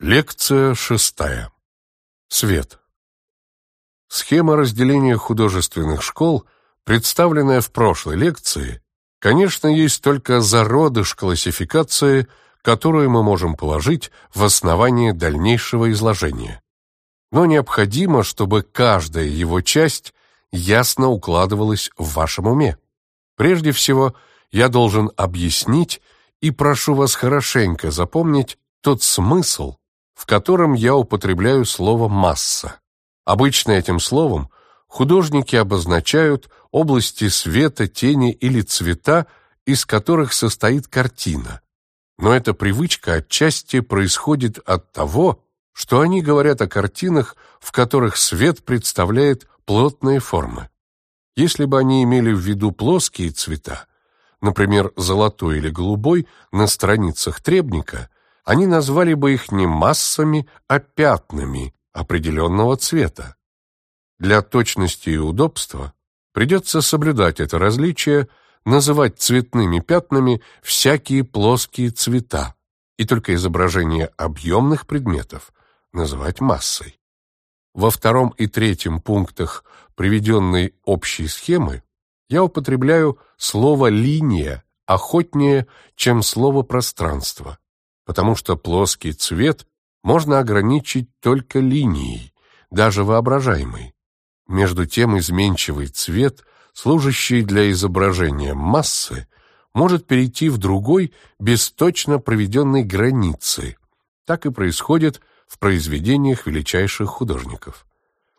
Лекция шестая. Свет. Схема разделения художественных школ, представленная в прошлой лекции, конечно, есть только зародыш классификации, которую мы можем положить в основание дальнейшего изложения. Но необходимо, чтобы каждая его часть ясно укладывалась в вашем уме. Прежде всего, я должен объяснить и прошу вас хорошенько запомнить тот смысл, в котором я употребляю слово «масса». Обычно этим словом художники обозначают области света, тени или цвета, из которых состоит картина. Но эта привычка отчасти происходит от того, что они говорят о картинах, в которых свет представляет плотные формы. Если бы они имели в виду плоские цвета, например, золотой или голубой, на страницах требника, они назвали бы их не массами, а пятнами определенного цвета. Для точности и удобства придется соблюдать это различие, называть цветными пятнами всякие плоские цвета и только изображение объемных предметов называть массой. Во втором и третьем пунктах приведенной общей схемы я употребляю слово «линия» охотнее, чем слово «пространство», потому что плоский цвет можно ограничить только линией, даже воображаемой. Между тем изменчивый цвет, служащий для изображения массы, может перейти в другой без точно проведенной границы. Так и происходит в произведениях величайших художников.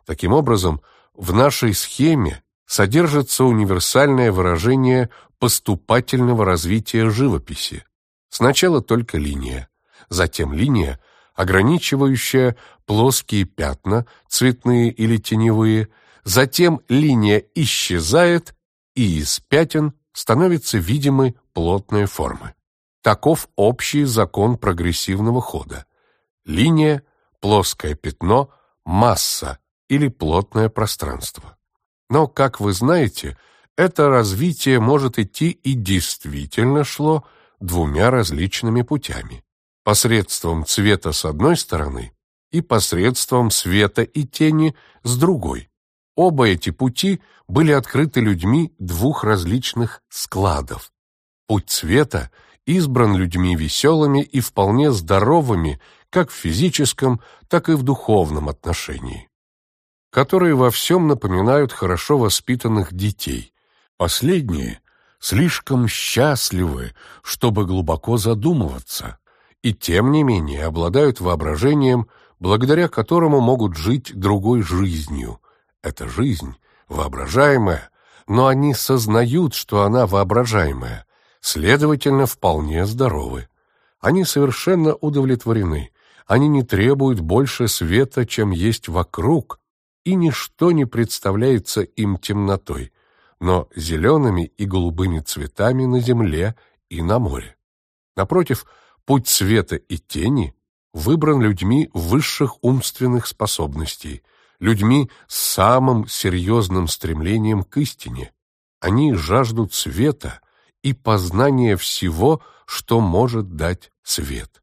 Таким образом, в нашей схеме содержится универсальное выражение поступательного развития живописи, Сначала только линия, затем линия, ограничивающая плоские пятна, цветные или теневые, затем линия исчезает, и из пятен становятся видимы плотные формы. Таков общий закон прогрессивного хода. Линия, плоское пятно, масса или плотное пространство. Но, как вы знаете, это развитие может идти и действительно шло – двумя различными путями. Посредством цвета с одной стороны и посредством света и тени с другой. Оба эти пути были открыты людьми двух различных складов. Путь цвета избран людьми веселыми и вполне здоровыми как в физическом, так и в духовном отношении, которые во всем напоминают хорошо воспитанных детей. Последние слишком счастливы, чтобы глубоко задумываться, и тем не менее обладают воображением, благодаря которому могут жить другой жизнью. Эта жизнь воображаемая, но они сознают, что она воображаемая, следовательно, вполне здоровы. Они совершенно удовлетворены, они не требуют больше света, чем есть вокруг, и ничто не представляется им темнотой но зелеными и голубыми цветами на земле и на море. Напротив, путь света и тени выбран людьми высших умственных способностей, людьми с самым серьезным стремлением к истине. Они жаждут света и познания всего, что может дать свет.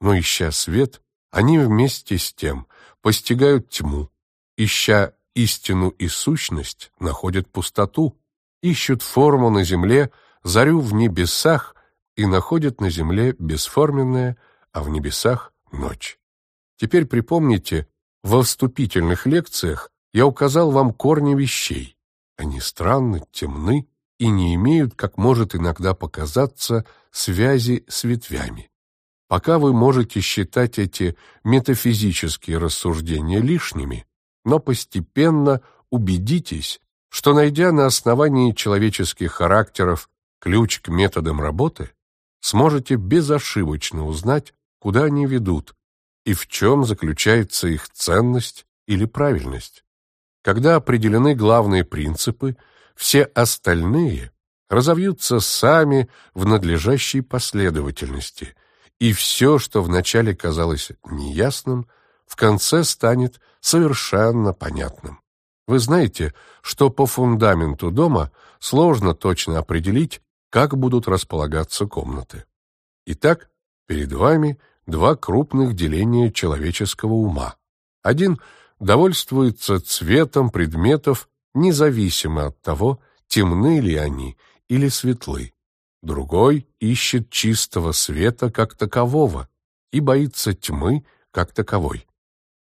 Но, ища свет, они вместе с тем постигают тьму, ища истину и сущность находят пустоту, ищут форму на земле, зарю в небесах и находят на земле бесформенное, а в небесах ночь. Теперь припомните, во вступительных лекциях я указал вам корни вещей. Они странны, темны и не имеют, как может иногда показаться, связи с ветвями. Пока вы можете считать эти метафизические рассуждения лишними, но постепенно убедитесь, что, найдя на основании человеческих характеров ключ к методам работы, сможете безошибочно узнать, куда они ведут и в чем заключается их ценность или правильность. Когда определены главные принципы, все остальные разовьются сами в надлежащей последовательности, и все, что вначале казалось неясным, в конце станет совершенно понятным. Вы знаете, что по фундаменту дома сложно точно определить, как будут располагаться комнаты. Итак, перед вами два крупных деления человеческого ума. Один довольствуется цветом предметов, независимо от того, темны ли они или светлы. Другой ищет чистого света как такового и боится тьмы как таковой.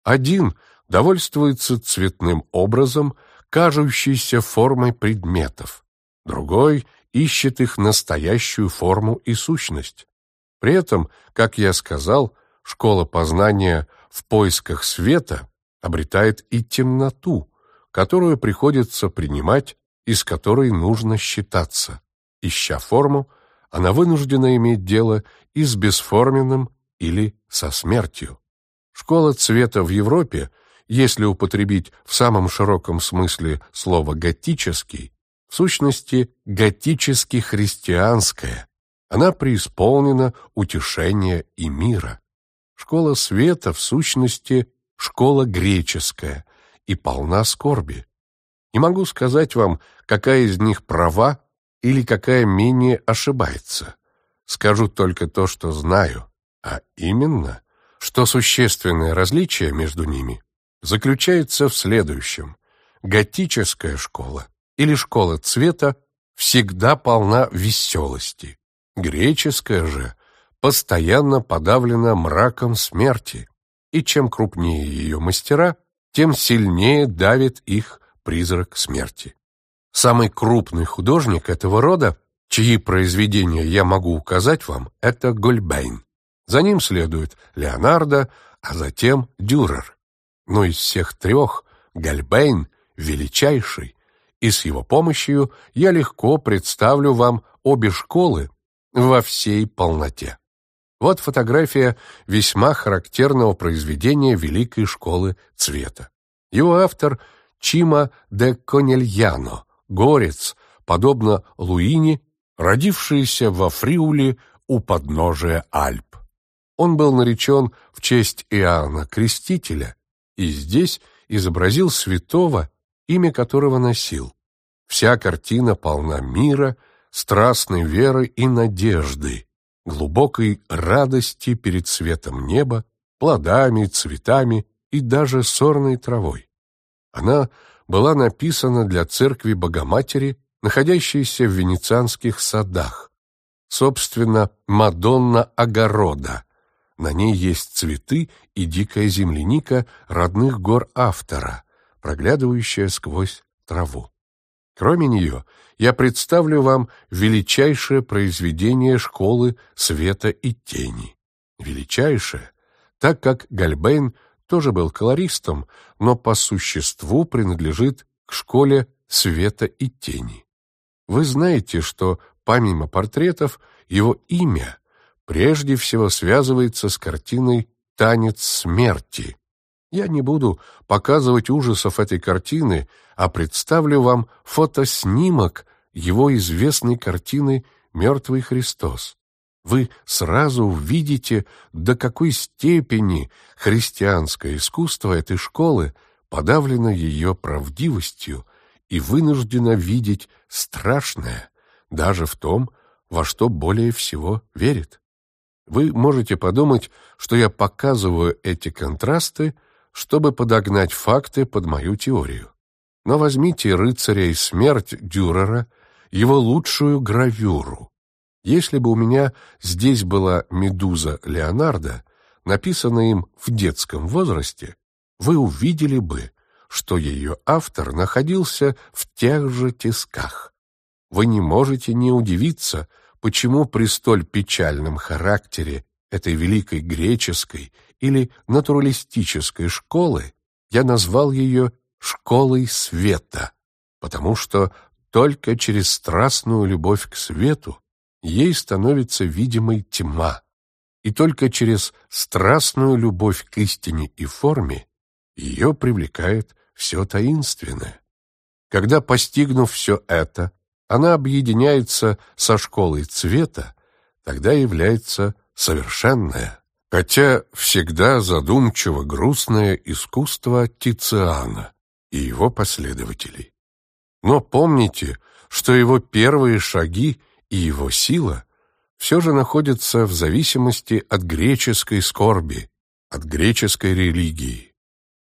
Один довольствуется цветным образом, кажущейся формой предметов. Другой ищет их настоящую форму и сущность. При этом, как я сказал, школа познания в поисках света обретает и темноту, которую приходится принимать и с которой нужно считаться. Ища форму, она вынуждена иметь дело и с бесформенным или со смертью. Школа цвета в Европе, если употребить в самом широком смысле слово «готический», в сущности готически-христианская, она преисполнена утешения и мира. Школа света, в сущности, школа греческая и полна скорби. Не могу сказать вам, какая из них права или какая менее ошибается. Скажу только то, что знаю, а именно, что существенное различие между ними заключается в следующем. Готическая школа или школа цвета всегда полна веселости. Греческая же постоянно подавлена мраком смерти, и чем крупнее ее мастера, тем сильнее давит их призрак смерти. Самый крупный художник этого рода, чьи произведения я могу указать вам, это Гольбейн. За ним следует Леонардо, а затем Дюрер. Но из всех трех Гольбейн величайший, и с его помощью я легко представлю вам обе школы во всей полноте. Вот фотография весьма характерного произведения Великой школы цвета. Его автор Чима де Конельяно, горец, подобно Луини, родившийся во Фриуле у подножия Альп. Он был наречен в честь Иоанна Крестителя и здесь изобразил святого, имя которого носил. Вся картина полна мира, страстной веры и надежды, глубокой радости перед светом неба, плодами, цветами и даже сорной травой. Она была написана для церкви Богоматери, находящейся в венецианских садах. Собственно, Мадонна огорода. На ней есть цветы и дикая земляника родных гор автора, проглядывающая сквозь траву. Кроме нее, я представлю вам величайшее произведение школы света и тени. Величайшее, так как Гальбейн тоже был колористом, но по существу принадлежит к школе света и тени. Вы знаете, что помимо портретов его имя прежде всего связывается с картиной «Танец смерти», я не буду показывать ужасов этой картины, а представлю вам фотоснимок его известной картины «Мертвый Христос». Вы сразу увидите, до какой степени христианское искусство этой школы подавлено ее правдивостью и вынуждено видеть страшное даже в том, во что более всего верит. Вы можете подумать, что я показываю эти контрасты, чтобы подогнать факты под мою теорию. Но возьмите «Рыцаря и смерть» Дюрера, его лучшую гравюру. Если бы у меня здесь была «Медуза» Леонардо, написанная им в детском возрасте, вы увидели бы, что ее автор находился в тех же тисках. Вы не можете не удивиться, почему при столь печальном характере этой великой греческой или натуралистической школы, я назвал ее «школой света», потому что только через страстную любовь к свету ей становится видимой тьма, и только через страстную любовь к истине и форме ее привлекает все таинственное. Когда, постигнув все это, она объединяется со школой цвета, тогда является совершенная хотя всегда задумчиво грустное искусство Тициана и его последователей. Но помните, что его первые шаги и его сила все же находится в зависимости от греческой скорби, от греческой религии.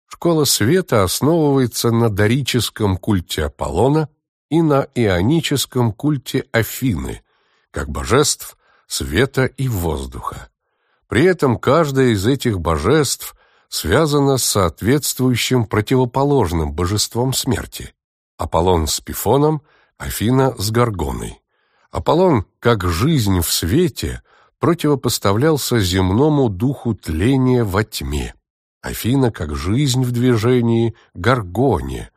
Школа света основывается на дорическом культе Аполлона и на ионическом культе Афины, как божеств света и воздуха. При этом каждое из этих божеств связано с соответствующим противоположным божеством смерти. Аполлон с Пифоном, Афина с Гаргоной. Аполлон, как жизнь в свете, противопоставлялся земному духу тления во тьме. Афина, как жизнь в движении, Гаргоне,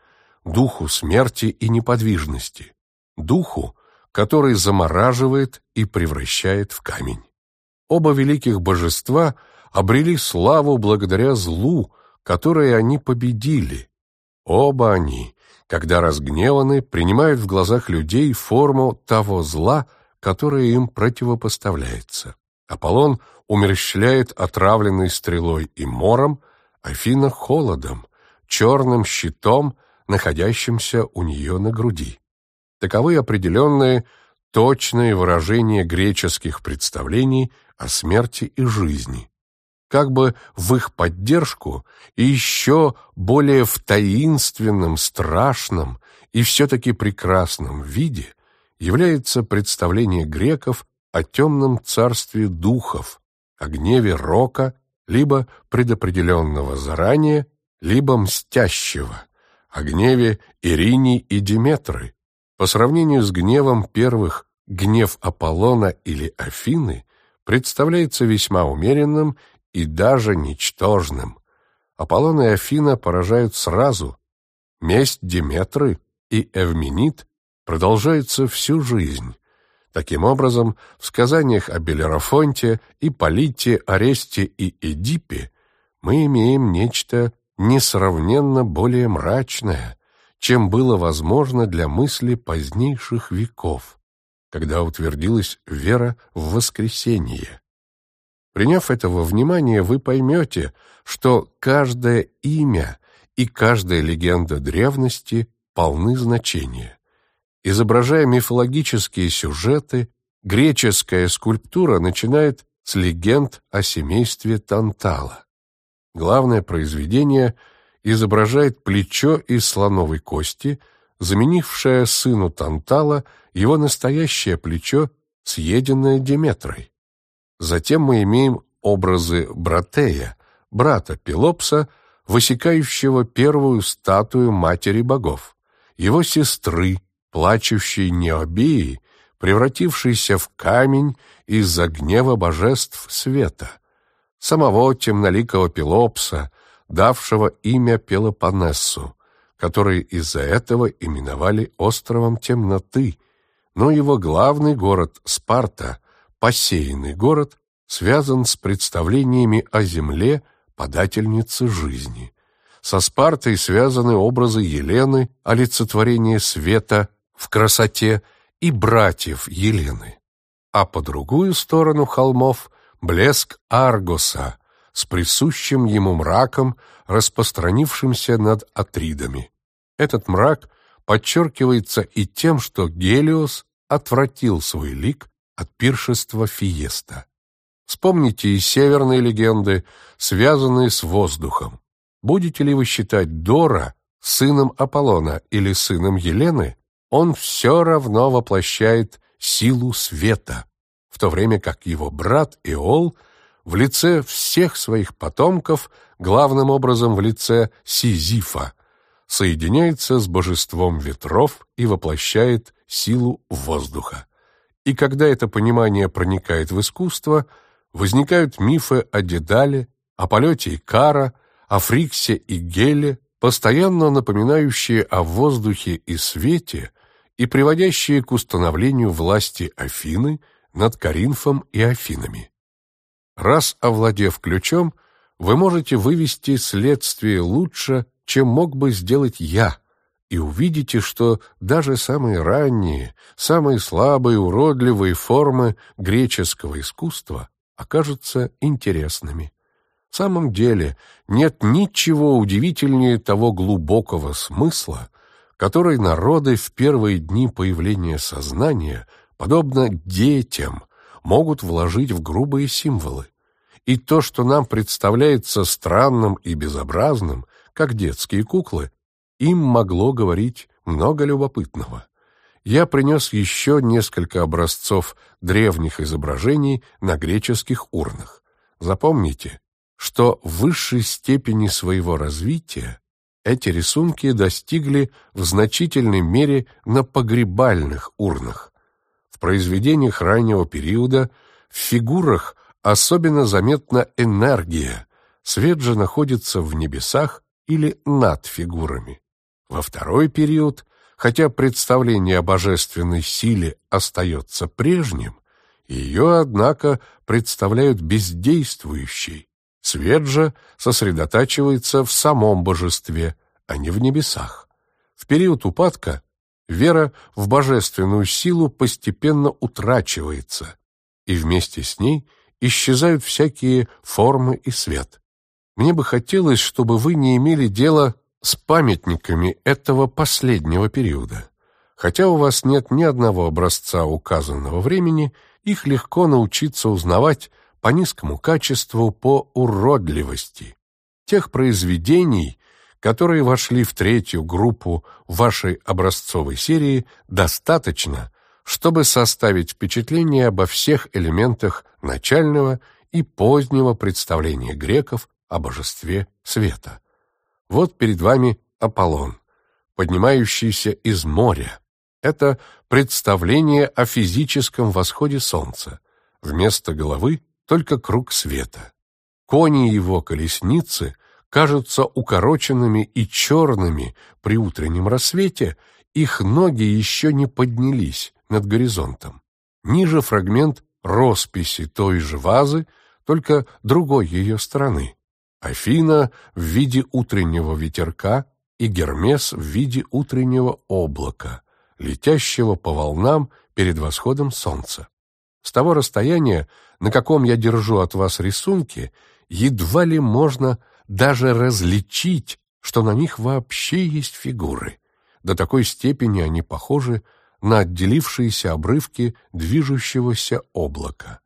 духу смерти и неподвижности, духу, который замораживает и превращает в камень. Оба великих божества обрели славу благодаря злу, которое они победили. Оба они, когда разгневаны, принимают в глазах людей форму того зла, которое им противопоставляется. Аполлон умерщвляет отравленной стрелой и мором, Афина — холодом, черным щитом, находящимся у нее на груди. Таковы определенные, точные выражения греческих представлений о смерти и жизни. Как бы в их поддержку и еще более в таинственном, страшном и все-таки прекрасном виде является представление греков о темном царстве духов, о гневе рока, либо предопределенного заранее, либо мстящего, о гневе Иринии и Диметры, по сравнению с гневом первых, гнев Аполлона или Афины представляется весьма умеренным и даже ничтожным. Аполлон и Афина поражают сразу. Месть Диметры и Эвменит продолжается всю жизнь. Таким образом, в сказаниях о Белерафонте, Ипполите, Аресте и Эдипе мы имеем нечто несравненно более мрачное, чем было возможно для мысли позднейших веков, когда утвердилась вера в воскресение. Приняв это во внимание, вы поймете, что каждое имя и каждая легенда древности полны значения. Изображая мифологические сюжеты, греческая скульптура начинает с легенд о семействе Тантала. Главное произведение изображает плечо из слоновой кости, заменившее сыну Тантала его настоящее плечо, съеденное Деметрой. Затем мы имеем образы Братея, брата Пелопса, высекающего первую статую матери богов, его сестры, плачущей Необеи, превратившейся в камень из-за гнева божеств света, самого темноликого Пелопса, давшего имя Пелопонессу, который из-за этого именовали островом темноты, но его главный город Спарта, посеянный город, связан с представлениями о земле подательницы жизни. Со Спартой связаны образы Елены, олицетворение света в красоте и братьев Елены. А по другую сторону холмов блеск Аргоса с присущим ему мраком, распространившимся над Атридами. Этот мрак подчеркивается и тем, что Гелиос отвратил свой лик от пиршества Фиеста. Вспомните и северные легенды, связанные с воздухом. Будете ли вы считать Дора сыном Аполлона или сыном Елены, он все равно воплощает силу света, в то время как его брат Иол в лице всех своих потомков, главным образом в лице Сизифа, соединяется с божеством ветров и воплощает силу воздуха. И когда это понимание проникает в искусство, возникают мифы о Дедале, о полете Икара, о Фриксе и Геле, постоянно напоминающие о воздухе и свете и приводящие к установлению власти Афины над Каринфом и Афинами. Раз овладев ключом, вы можете вывести следствие лучше, чем мог бы сделать я – и увидите, что даже самые ранние, самые слабые, уродливые формы греческого искусства окажутся интересными. В самом деле нет ничего удивительнее того глубокого смысла, который народы в первые дни появления сознания, подобно детям, могут вложить в грубые символы. И то, что нам представляется странным и безобразным, как детские куклы, им могло говорить много любопытного. Я принес еще несколько образцов древних изображений на греческих урнах. Запомните, что в высшей степени своего развития эти рисунки достигли в значительной мере на погребальных урнах. В произведениях раннего периода в фигурах особенно заметна энергия, свет же находится в небесах или над фигурами. Во второй период, хотя представление о божественной силе остается прежним, ее, однако, представляют бездействующей, Свет же сосредотачивается в самом божестве, а не в небесах. В период упадка вера в божественную силу постепенно утрачивается, и вместе с ней исчезают всякие формы и свет. Мне бы хотелось, чтобы вы не имели дела с памятниками этого последнего периода. Хотя у вас нет ни одного образца указанного времени, их легко научиться узнавать по низкому качеству, по уродливости. Тех произведений, которые вошли в третью группу вашей образцовой серии, достаточно, чтобы составить впечатление обо всех элементах начального и позднего представления греков о божестве света. Вот перед вами Аполлон, поднимающийся из моря. Это представление о физическом восходе солнца. Вместо головы только круг света. Кони его колесницы кажутся укороченными и черными при утреннем рассвете, их ноги еще не поднялись над горизонтом. Ниже фрагмент росписи той же вазы, только другой ее стороны. Афина в виде утреннего ветерка и Гермес в виде утреннего облака, летящего по волнам перед восходом солнца. С того расстояния, на каком я держу от вас рисунки, едва ли можно даже различить, что на них вообще есть фигуры. До такой степени они похожи на отделившиеся обрывки движущегося облака.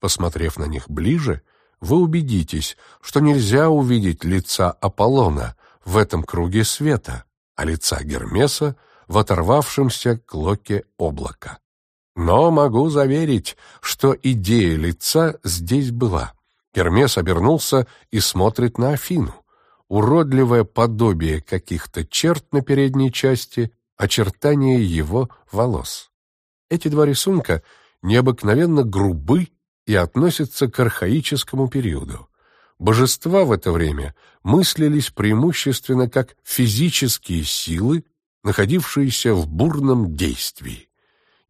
Посмотрев на них ближе, вы убедитесь, что нельзя увидеть лица Аполлона в этом круге света, а лица Гермеса в оторвавшемся клоке облака. Но могу заверить, что идея лица здесь была. Гермес обернулся и смотрит на Афину. Уродливое подобие каких-то черт на передней части, очертания его волос. Эти два рисунка необыкновенно грубы и относятся к архаическому периоду. Божества в это время мыслились преимущественно как физические силы, находившиеся в бурном действии.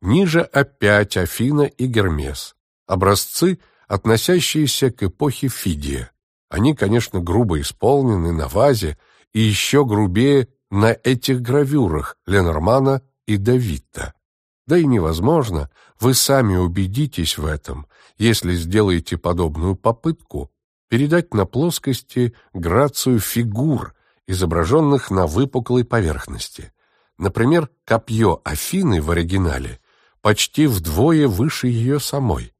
Ниже опять Афина и Гермес. Образцы, относящиеся к эпохе Фидия. Они, конечно, грубо исполнены на вазе и еще грубее на этих гравюрах Ленормана и Давита. Да и невозможно, вы сами убедитесь в этом, если сделаете подобную попытку передать на плоскости грацию фигур, изображенных на выпуклой поверхности. Например, копье Афины в оригинале почти вдвое выше ее самой.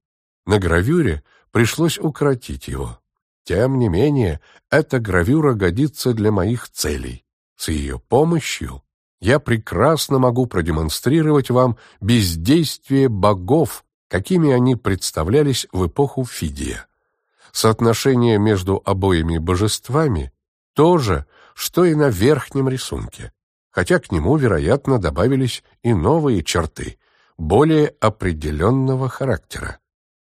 На гравюре пришлось укоротить его. Тем не менее, эта гравюра годится для моих целей. С ее помощью я прекрасно могу продемонстрировать вам бездействие богов, какими они представлялись в эпоху Фидия. Соотношение между обоими божествами то же, что и на верхнем рисунке, хотя к нему, вероятно, добавились и новые черты, более определенного характера.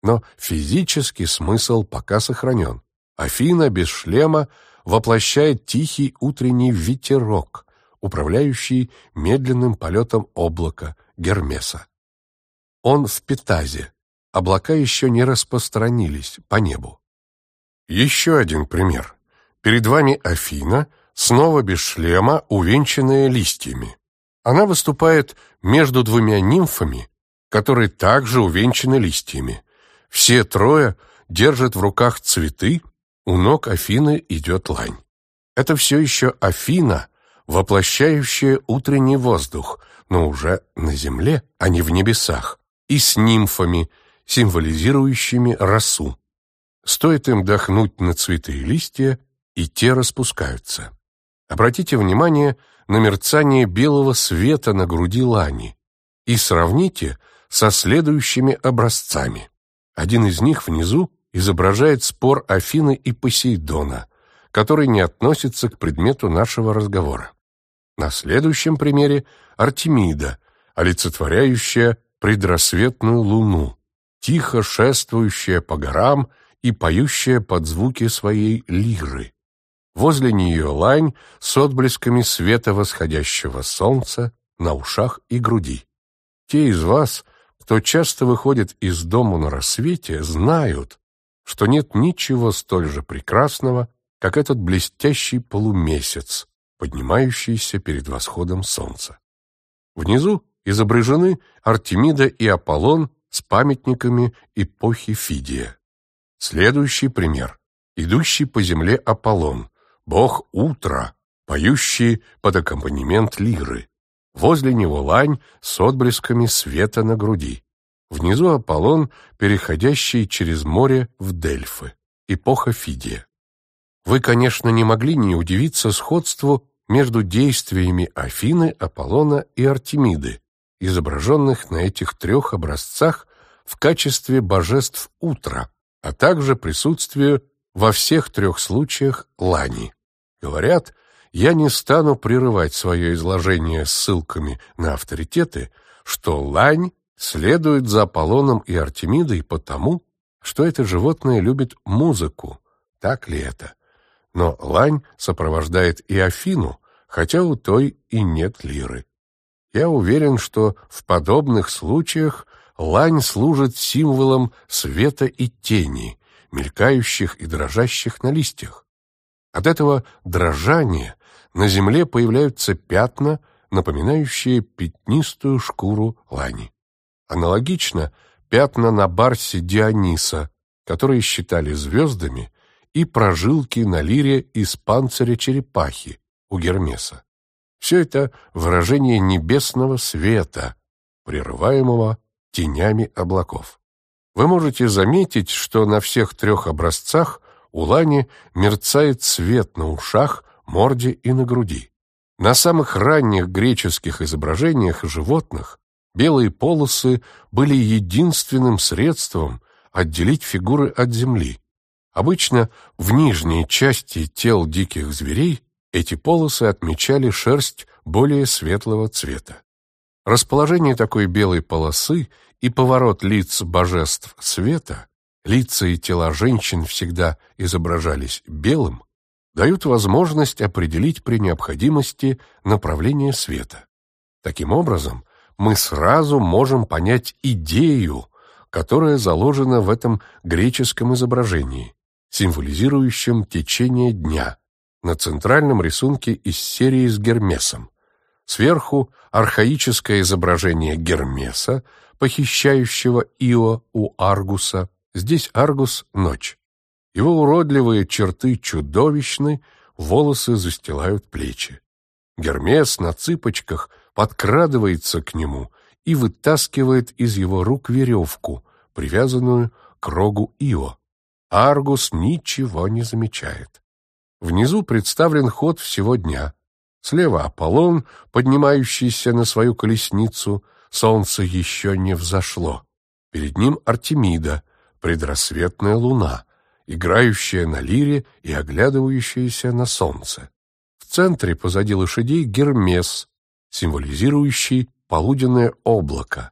Но физический смысл пока сохранен. Афина без шлема воплощает тихий утренний ветерок, управляющий медленным полетом облака Гермеса. Он в Петазе. Облака еще не распространились по небу. Еще один пример. Перед вами Афина, снова без шлема, увенчанная листьями. Она выступает между двумя нимфами, которые также увенчаны листьями. Все трое держат в руках цветы, у ног Афины идет лань. Это все еще Афина, воплощающая утренний воздух, но уже на земле, а не в небесах, и с нимфами, символизирующими росу. Стоит им дохнуть на цветы и листья, и те распускаются. Обратите внимание на мерцание белого света на груди лани и сравните со следующими образцами. Один из них внизу изображает спор Афины и Посейдона, который не относится к предмету нашего разговора. На следующем примере Артемида, олицетворяющая предрассветную луну, тихо шествующая по горам и поющая под звуки своей лиры. Возле нее лань с отблесками света восходящего солнца на ушах и груди. Те из вас, кто часто выходит из дому на рассвете, знают, что нет ничего столь же прекрасного, как этот блестящий полумесяц, поднимающийся перед восходом солнца. Внизу изображены Артемида и Аполлон с памятниками эпохи Фидия. Следующий пример. Идущий по земле Аполлон, бог утра, поющий под аккомпанемент лиры. Возле него лань с отблесками света на груди. Внизу Аполлон, переходящий через море в Дельфы. Эпоха Фидия. Вы, конечно, не могли не удивиться сходству между действиями Афины, Аполлона и Артемиды, изображенных на этих трех образцах в качестве божеств утра, а также присутствию во всех трех случаях лани. Говорят, я не стану прерывать свое изложение ссылками на авторитеты, что лань следует за Аполлоном и Артемидой потому, что это животное любит музыку. Так ли это? Но лань сопровождает и Афину, хотя у той и нет лиры. Я уверен, что в подобных случаях лань служит символом света и тени, мелькающих и дрожащих на листьях. От этого дрожания на земле появляются пятна, напоминающие пятнистую шкуру лани. Аналогично пятна на барсе Диониса, которые считали звездами, и прожилки на лире из панциря черепахи у Гермеса. Все это выражение небесного света, прерываемого тенями облаков. Вы можете заметить, что на всех трех образцах у лани мерцает свет на ушах, морде и на груди. На самых ранних греческих изображениях животных белые полосы были единственным средством отделить фигуры от земли. Обычно в нижней части тел диких зверей эти полосы отмечали шерсть более светлого цвета. Расположение такой белой полосы и поворот лиц божеств света, лица и тела женщин всегда изображались белым, дают возможность определить при необходимости направление света. Таким образом, мы сразу можем понять идею, которая заложена в этом греческом изображении символизирующим течение дня, на центральном рисунке из серии с Гермесом. Сверху архаическое изображение Гермеса, похищающего Ио у Аргуса. Здесь Аргус — ночь. Его уродливые черты чудовищны, волосы застилают плечи. Гермес на цыпочках подкрадывается к нему и вытаскивает из его рук веревку, привязанную к рогу Ио. Аргус ничего не замечает. Внизу представлен ход всего дня. Слева Аполлон, поднимающийся на свою колесницу, солнце еще не взошло. Перед ним Артемида, предрассветная луна, играющая на лире и оглядывающаяся на солнце. В центре позади лошадей Гермес, символизирующий полуденное облако,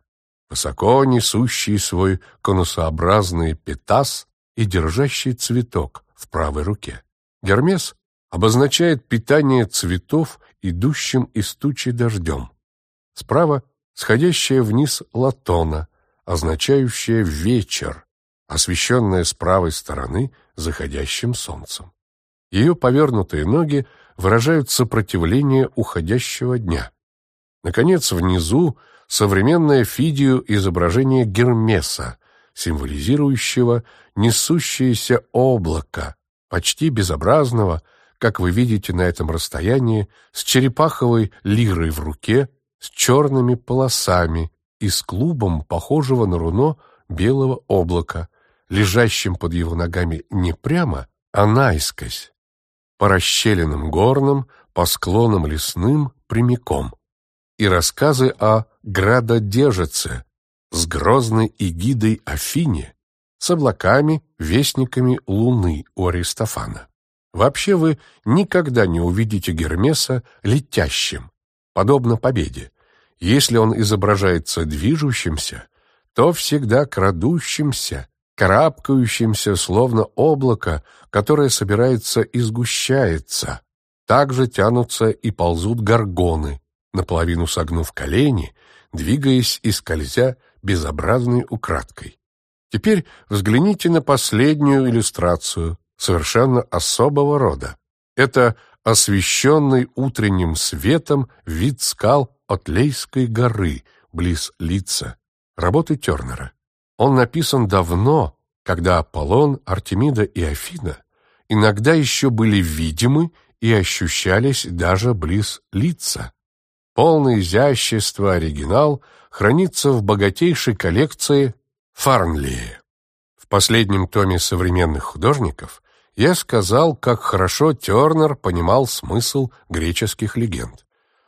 высоко несущий свой конусообразный петас и держащий цветок в правой руке. Гермес обозначает питание цветов, идущим из тучи дождем. Справа сходящая вниз латона, означающая вечер, освещенная с правой стороны заходящим солнцем. Ее повернутые ноги выражают сопротивление уходящего дня. Наконец, внизу современное Фидию изображение Гермеса, символизирующего несущееся облако, почти безобразного, как вы видите на этом расстоянии, с черепаховой лирой в руке, с черными полосами и с клубом, похожего на руно белого облака, лежащим под его ногами не прямо, а наискось, по расщелинам горным, по склонам лесным прямиком, и рассказы о градодержице с грозной эгидой Афине, с облаками, вестниками луны у Аристофана. Вообще вы никогда не увидите Гермеса летящим, подобно победе. Если он изображается движущимся, то всегда крадущимся, карабкающимся, словно облако, которое собирается и сгущается. Также тянутся и ползут горгоны, наполовину согнув колени, двигаясь и скользя безобразной украдкой. Теперь взгляните на последнюю иллюстрацию, совершенно особого рода. Это освещенный утренним светом вид скал от Лейской горы, близ Лица, работы Тернера. Он написан давно, когда Аполлон, Артемида и Афина иногда еще были видимы и ощущались даже близ лица. Полное изящество оригинал хранится в богатейшей коллекции Фарнлии. В последнем томе современных художников я сказал, как хорошо Тернер понимал смысл греческих легенд.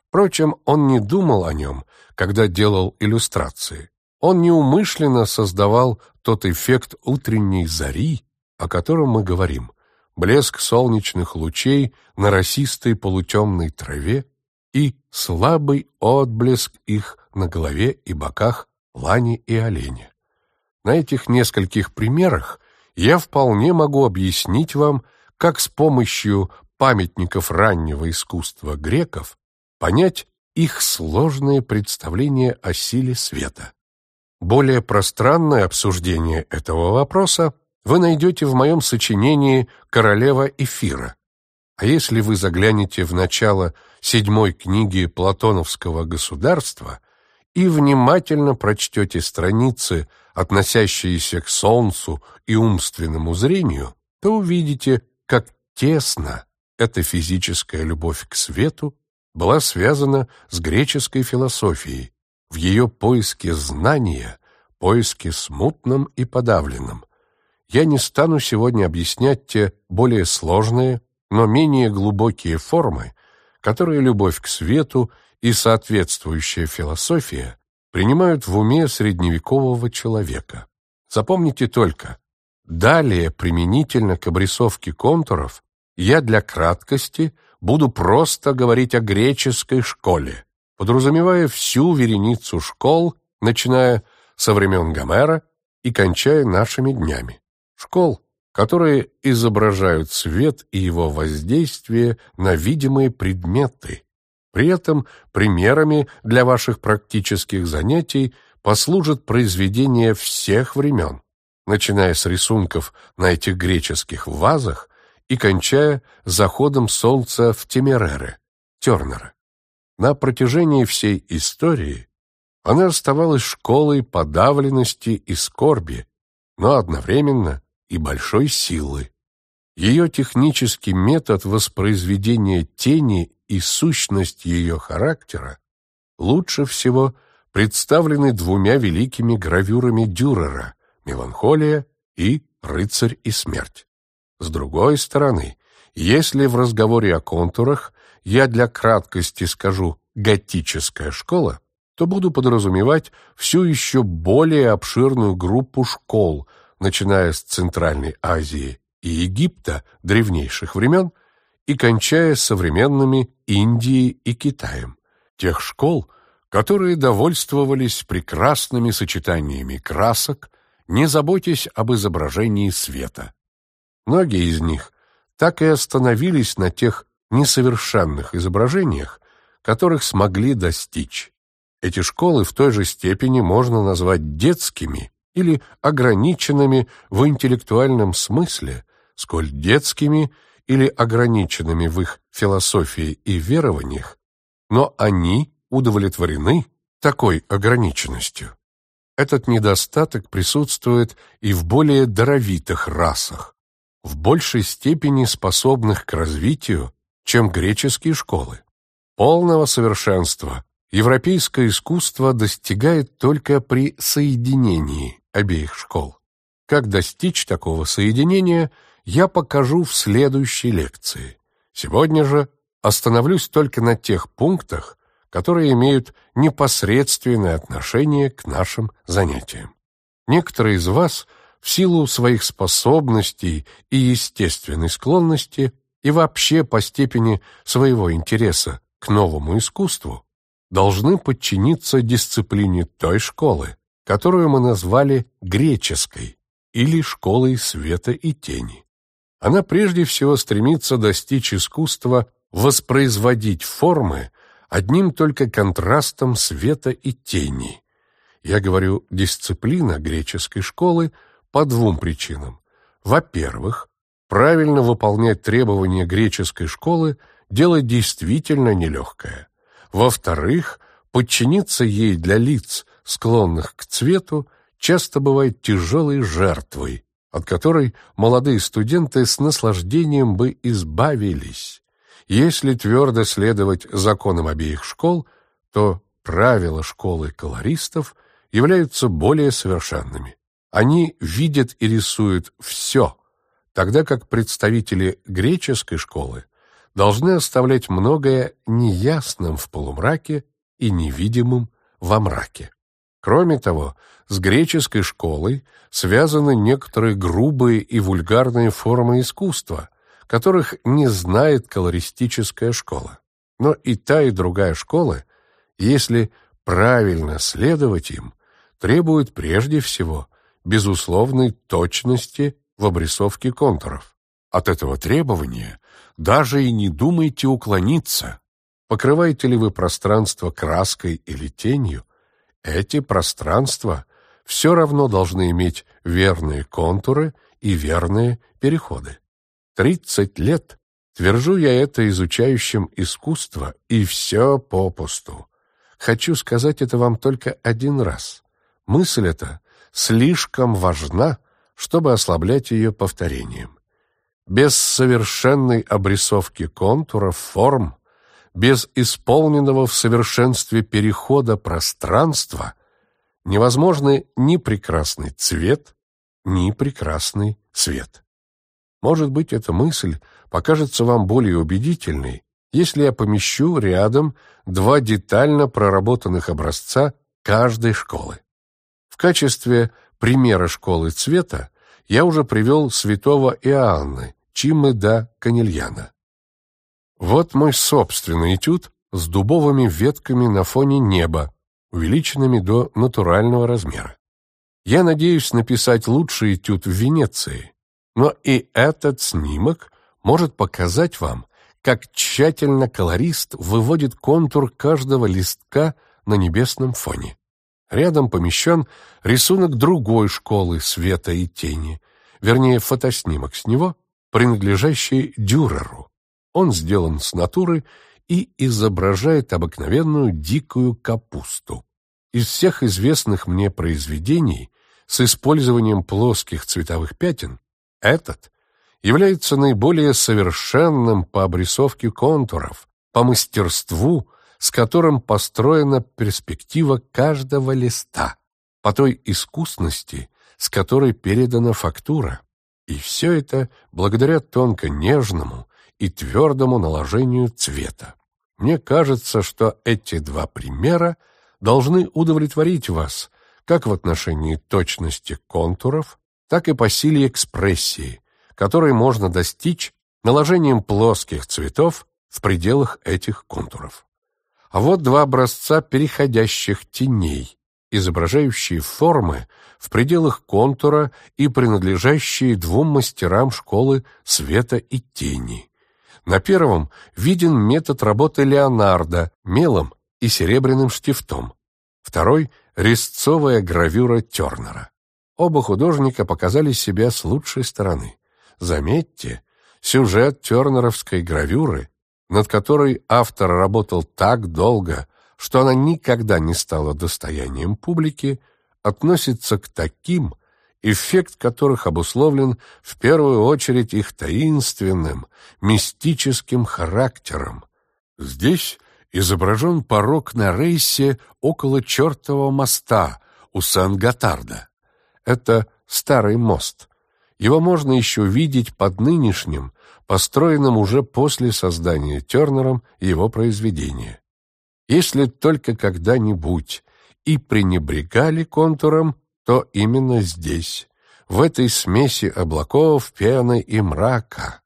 Впрочем, он не думал о нем, когда делал иллюстрации. Он неумышленно создавал тот эффект утренней зари, о котором мы говорим, блеск солнечных лучей на росистой полутемной траве и слабый отблеск их на голове и боках лани и оленя. На этих нескольких примерах я вполне могу объяснить вам, как с помощью памятников раннего искусства греков понять их сложное представление о силе света. Более пространное обсуждение этого вопроса вы найдете в моем сочинении «Королева эфира». А если вы заглянете в начало седьмой книги Платоновского государства и внимательно прочтете страницы относящиеся к солнцу и умственному зрению, то увидите, как тесно эта физическая любовь к свету была связана с греческой философией, в ее поиске знания, поиске смутном и подавленном. Я не стану сегодня объяснять те более сложные, но менее глубокие формы, которые любовь к свету и соответствующая философия принимают в уме средневекового человека. Запомните только, далее применительно к обрисовке контуров я для краткости буду просто говорить о греческой школе, подразумевая всю вереницу школ, начиная со времен Гомера и кончая нашими днями. Школ, которые изображают свет и его воздействие на видимые предметы, при этом примерами для ваших практических занятий послужат произведения всех времен, начиная с рисунков на этих греческих вазах и кончая заходом солнца в Темерере, Тернера. На протяжении всей истории она оставалась школой подавленности и скорби, но одновременно и большой силы. Ее технический метод воспроизведения тени и сущность ее характера лучше всего представлены двумя великими гравюрами Дюрера «Меланхолия» и «Рыцарь и смерть». С другой стороны, если в разговоре о контурах я для краткости скажу «готическая школа», то буду подразумевать всю еще более обширную группу школ, начиная с Центральной Азии и Египта древнейших времен – и кончая современными Индией и Китаем, тех школ, которые довольствовались прекрасными сочетаниями красок, не заботясь об изображении света. Многие из них так и остановились на тех несовершенных изображениях, которых смогли достичь. Эти школы в той же степени можно назвать детскими или ограниченными в интеллектуальном смысле, сколь детскими или ограниченными в их философии и верованиях, но они удовлетворены такой ограниченностью. Этот недостаток присутствует и в более даровитых расах, в большей степени способных к развитию, чем греческие школы. Полного совершенства европейское искусство достигает только при соединении обеих школ. Как достичь такого соединения, я покажу в следующей лекции. Сегодня же остановлюсь только на тех пунктах, которые имеют непосредственное отношение к нашим занятиям. Некоторые из вас в силу своих способностей и естественной склонности и вообще по степени своего интереса к новому искусству должны подчиниться дисциплине той школы, которую мы назвали греческой или школой света и тени. Она прежде всего стремится достичь искусства воспроизводить формы одним только контрастом света и тени. Я говорю «дисциплина греческой школы» по двум причинам. Во-первых, правильно выполнять требования греческой школы – дело действительно нелегкое. Во-вторых, подчиниться ей для лиц, склонных к цвету, часто бывает тяжелой жертвой, от которой молодые студенты с наслаждением бы избавились. Если твердо следовать законам обеих школ, то правила школы колористов являются более совершенными. Они видят и рисуют все, тогда как представители греческой школы должны оставлять многое неясным в полумраке и невидимым во мраке. Кроме того, с греческой школой связаны некоторые грубые и вульгарные формы искусства, которых не знает колористическая школа. Но и та, и другая школы, если правильно следовать им, требуют прежде всего безусловной точности в обрисовке контуров. От этого требования даже и не думайте уклониться. Покрываете ли вы пространство краской или тенью, эти пространства все равно должны иметь верные контуры и верные переходы. Тридцать лет твержу я это изучающим искусство, и все попусту. Хочу сказать это вам только один раз. Мысль эта слишком важна, чтобы ослаблять ее повторением. Без совершенной обрисовки контуров, форм, без исполненного в совершенстве перехода пространства невозможны ни прекрасный цвет, ни прекрасный свет. Может быть, эта мысль покажется вам более убедительной, если я помещу рядом два детально проработанных образца каждой школы. В качестве примера школы цвета я уже привел святого Иоанна, Чимы да Канильяна. Вот мой собственный этюд с дубовыми ветками на фоне неба, увеличенными до натурального размера. Я надеюсь написать лучший этюд в Венеции, но и этот снимок может показать вам, как тщательно колорист выводит контур каждого листка на небесном фоне. Рядом помещен рисунок другой школы света и тени, вернее, фотоснимок с него, принадлежащий Дюреру. Он сделан с натуры и изображает обыкновенную дикую капусту. Из всех известных мне произведений с использованием плоских цветовых пятен этот является наиболее совершенным по обрисовке контуров, по мастерству, с которым построена перспектива каждого листа, по той искусности, с которой передана фактура. И все это благодаря тонко нежному и твердому наложению цвета. Мне кажется, что эти два примера должны удовлетворить вас как в отношении точности контуров, так и по силе экспрессии, которой можно достичь наложением плоских цветов в пределах этих контуров. А вот два образца переходящих теней, изображающие формы в пределах контура и принадлежащие двум мастерам школы света и тени. На первом виден метод работы Леонардо мелом и серебряным штифтом. Второй — резцовая гравюра Тернера. Оба художника показали себя с лучшей стороны. Заметьте, сюжет тернеровской гравюры, над которой автор работал так долго, что она никогда не стала достоянием публики, относится к таким, эффект которых обусловлен в первую очередь их таинственным, мистическим характером. Здесь изображен порог на рейсе около чертового моста у Сан-Готарда. Это старый мост. Его можно еще видеть под нынешним, построенным уже после создания Тернером его произведения. Если только когда-нибудь и пренебрегали контуром, то именно здесь, в этой смеси облаков, пены и мрака.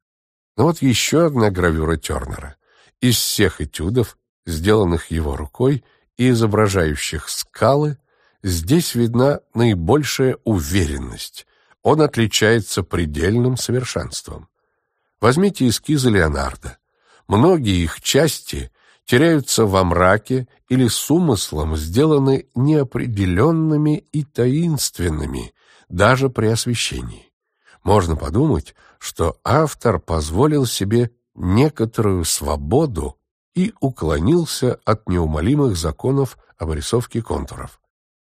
Но вот еще одна гравюра Тернера. Из всех этюдов, сделанных его рукой и изображающих скалы, здесь видна наибольшая уверенность. Он отличается предельным совершенством. Возьмите эскизы Леонардо. Многие их части теряются во мраке или с умыслом сделаны неопределенными и таинственными, даже при освещении. Можно подумать, что автор позволил себе некоторую свободу и уклонился от неумолимых законов обрисовки контуров.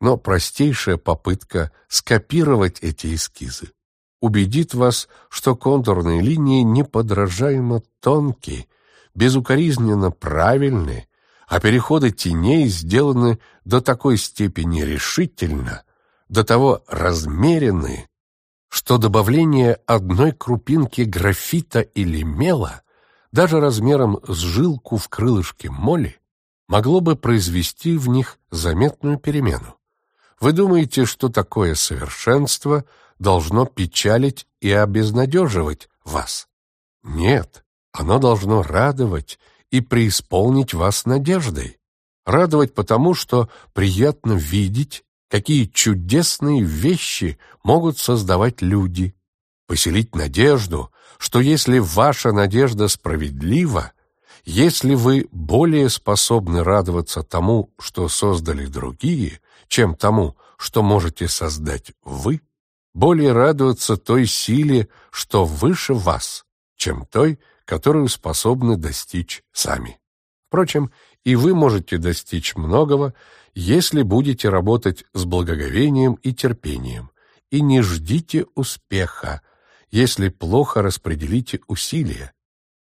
Но простейшая попытка скопировать эти эскизы убедит вас, что контурные линии неподражаемо тонкие, безукоризненно правильны, а переходы теней сделаны до такой степени решительно, до того размеренные, что добавление одной крупинки графита или мела, даже размером с жилку в крылышке моли, могло бы произвести в них заметную перемену. Вы думаете, что такое совершенство должно печалить и обезнадеживать вас? Нет, оно должно радовать и преисполнить вас надеждой. Радовать потому, что приятно видеть, какие чудесные вещи могут создавать люди. Поселить надежду, что если ваша надежда справедлива, если вы более способны радоваться тому, что создали другие, чем тому, что можете создать вы, более радоваться той силе, что выше вас, чем той, которую способны достичь сами. Впрочем, и вы можете достичь многого, если будете работать с благоговением и терпением, и не ждите успеха, если плохо распределите усилия.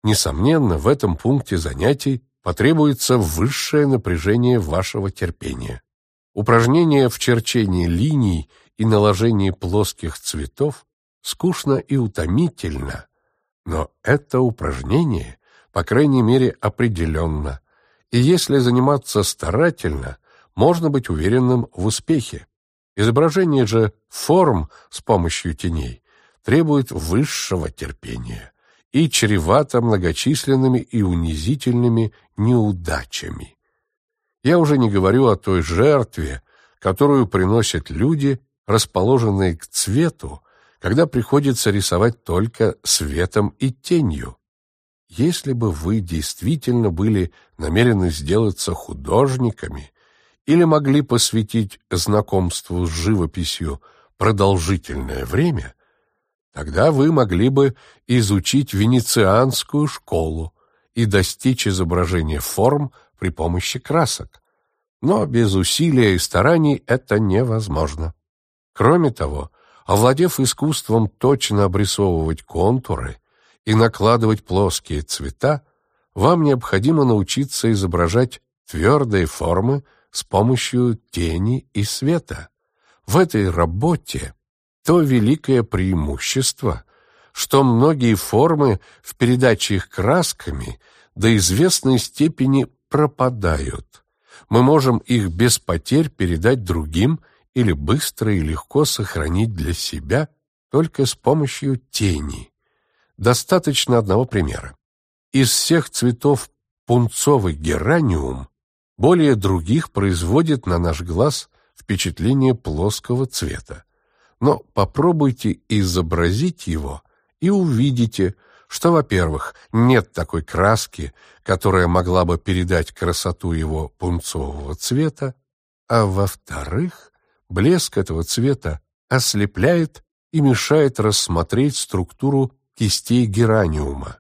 Несомненно, в этом пункте занятий потребуется высшее напряжение вашего терпения. Упражнение в черчении линий и наложении плоских цветов скучно и утомительно, но это упражнение, по крайней мере, определенно, и если заниматься старательно, можно быть уверенным в успехе. Изображение же форм с помощью теней требует высшего терпения и чревато многочисленными и унизительными неудачами. Я уже не говорю о той жертве, которую приносят люди, расположенные к цвету, когда приходится рисовать только светом и тенью. Если бы вы действительно были намерены сделаться художниками или могли посвятить знакомству с живописью продолжительное время, тогда вы могли бы изучить венецианскую школу и достичь изображения форм при помощи красок. Но без усилия и стараний это невозможно. Кроме того, овладев искусством точно обрисовывать контуры и накладывать плоские цвета, вам необходимо научиться изображать твердые формы с помощью тени и света. В этой работе то великое преимущество, что многие формы в передаче их красками до известной степени пропадают. Мы можем их без потерь передать другим или быстро и легко сохранить для себя только с помощью тени. Достаточно одного примера. Из всех цветов пунцовый гераниум более других производит на наш глаз впечатление плоского цвета. Но попробуйте изобразить его и увидите, что, во-первых, нет такой краски, которая могла бы передать красоту его пунцового цвета, а во-вторых, блеск этого цвета ослепляет и мешает рассмотреть структуру кистей гераниума.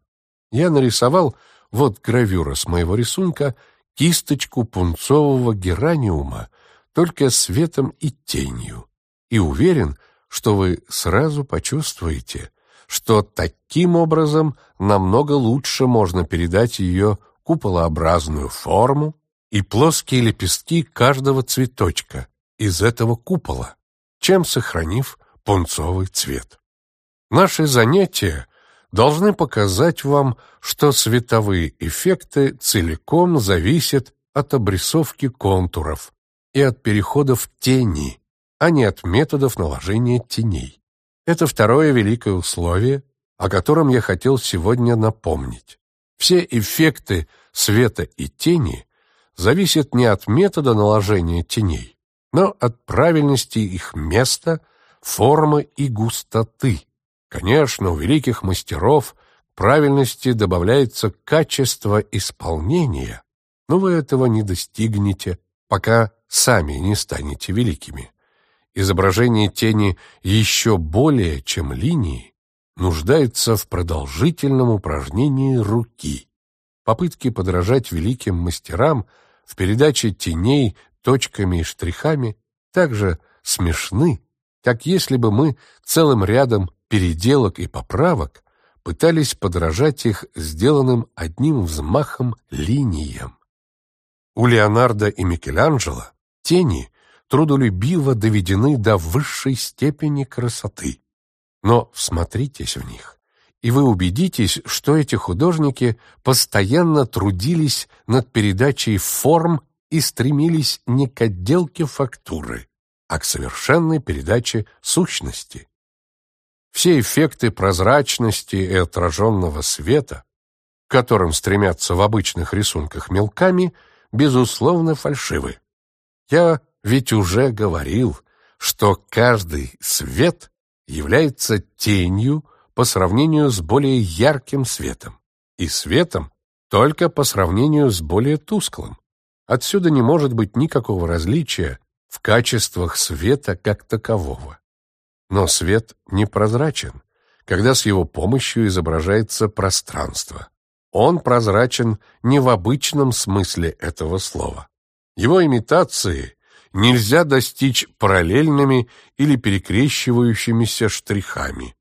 Я нарисовал, вот гравюра с моего рисунка, кисточку пунцового гераниума, только светом и тенью, и уверен, что вы сразу почувствуете, что таким образом намного лучше можно передать ее куполообразную форму и плоские лепестки каждого цветочка из этого купола, чем сохранив пунцовый цвет. Наши занятия должны показать вам, что световые эффекты целиком зависят от обрисовки контуров и от переходов тени, а не от методов наложения теней. Это второе великое условие, о котором я хотел сегодня напомнить. Все эффекты света и тени зависят не от метода наложения теней, но от правильности их места, формы и густоты. Конечно, у великих мастеров правильности добавляется качество исполнения, но вы этого не достигнете, пока сами не станете великими. Изображение тени еще более, чем линии, нуждается в продолжительном упражнении руки. Попытки подражать великим мастерам в передаче теней точками и штрихами также смешны, как если бы мы целым рядом переделок и поправок пытались подражать их сделанным одним взмахом линиям. У Леонардо и Микеланджело тени трудолюбиво доведены до высшей степени красоты. Но всмотритесь в них, и вы убедитесь, что эти художники постоянно трудились над передачей форм и стремились не к отделке фактуры, а к совершенной передаче сущности. Все эффекты прозрачности и отраженного света, к которым стремятся в обычных рисунках мелками, безусловно фальшивы. Я ведь уже говорил, что каждый свет является тенью по сравнению с более ярким светом, и светом только по сравнению с более тусклым. Отсюда не может быть никакого различия в качествах света как такового. Но свет непрозрачен, когда с его помощью изображается пространство. Он прозрачен не в обычном смысле этого слова. Его имитации нельзя достичь параллельными или перекрещивающимися штрихами,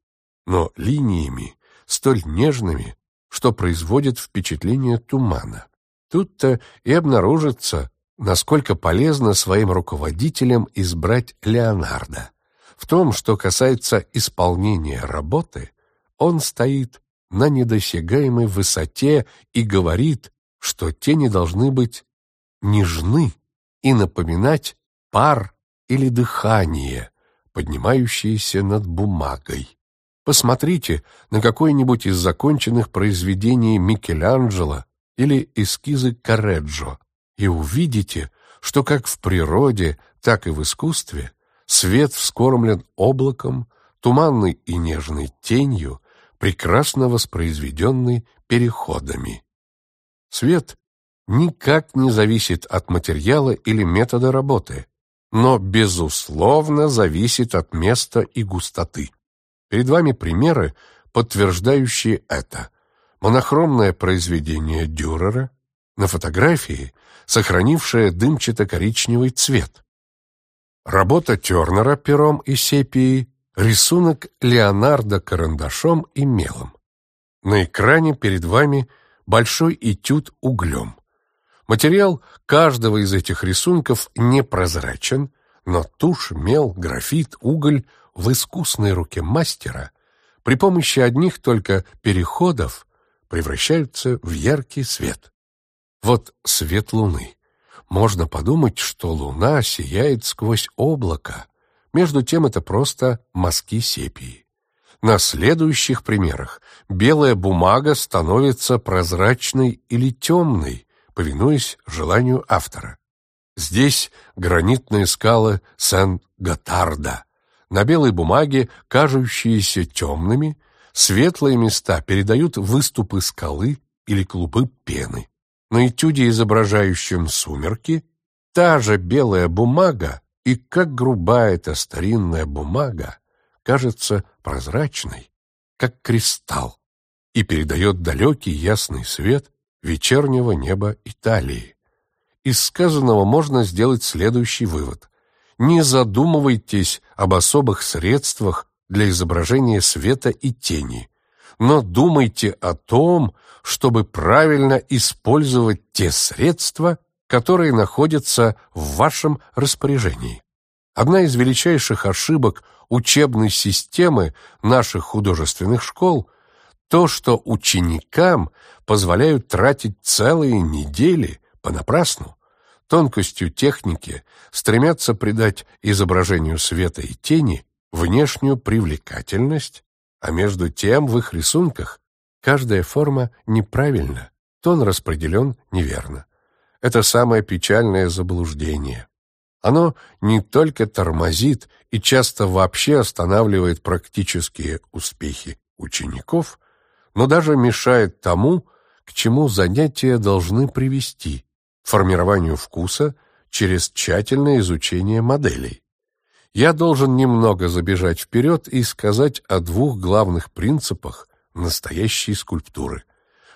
но линиями, столь нежными, что производят впечатление тумана. Тут-то и обнаружится, насколько полезно своим руководителям избрать Леонардо. В том, что касается исполнения работы, он стоит на недосягаемой высоте и говорит, что тени должны быть нежны и напоминать пар или дыхание, поднимающееся над бумагой. Посмотрите на какое-нибудь из законченных произведений Микеланджело или эскизы Кареджо и увидите, что как в природе, так и в искусстве свет вскормлен облаком, туманной и нежной тенью, прекрасно воспроизведенный переходами. Свет никак не зависит от материала или метода работы, но, безусловно, зависит от места и густоты. Перед вами примеры, подтверждающие это. Монохромное произведение Дюрера, на фотографии сохранившее дымчато-коричневый цвет. Работа Тернера пером и сепией, рисунок Леонардо карандашом и мелом. На экране перед вами большой этюд углем. Материал каждого из этих рисунков непрозрачен, но тушь, мел, графит, уголь в искусной руке мастера при помощи одних только переходов превращаются в яркий свет. Вот свет луны. Можно подумать, что луна сияет сквозь облако. Между тем это просто мазки сепии. На следующих примерах белая бумага становится прозрачной или темной, повинуясь желанию автора. Здесь гранитные скалы Сен-Готарда. На белой бумаге, кажущиеся темными, светлые места передают выступы скалы или клубы пены. На этюде, изображающем сумерки, та же белая бумага, и как грубая эта старинная бумага, кажется прозрачной, как кристалл, и передает далекий ясный свет вечернего неба Италии. Из сказанного можно сделать следующий вывод. Не задумывайтесь об особых средствах для изображения света и тени, но думайте о том, чтобы правильно использовать те средства, которые находятся в вашем распоряжении. Одна из величайших ошибок учебной системы наших художественных школ – то, что ученикам позволяют тратить целые недели понапрасну. Тонкостью техники стремятся придать изображению света и тени внешнюю привлекательность, а между тем в их рисунках каждая форма неправильна, тон распределен неверно. Это самое печальное заблуждение. Оно не только тормозит и часто вообще останавливает практические успехи учеников, но даже мешает тому, к чему занятия должны привести – формированию вкуса через тщательное изучение моделей я должен немного забежать вперед и сказать о двух главных принципах настоящей скульптуры.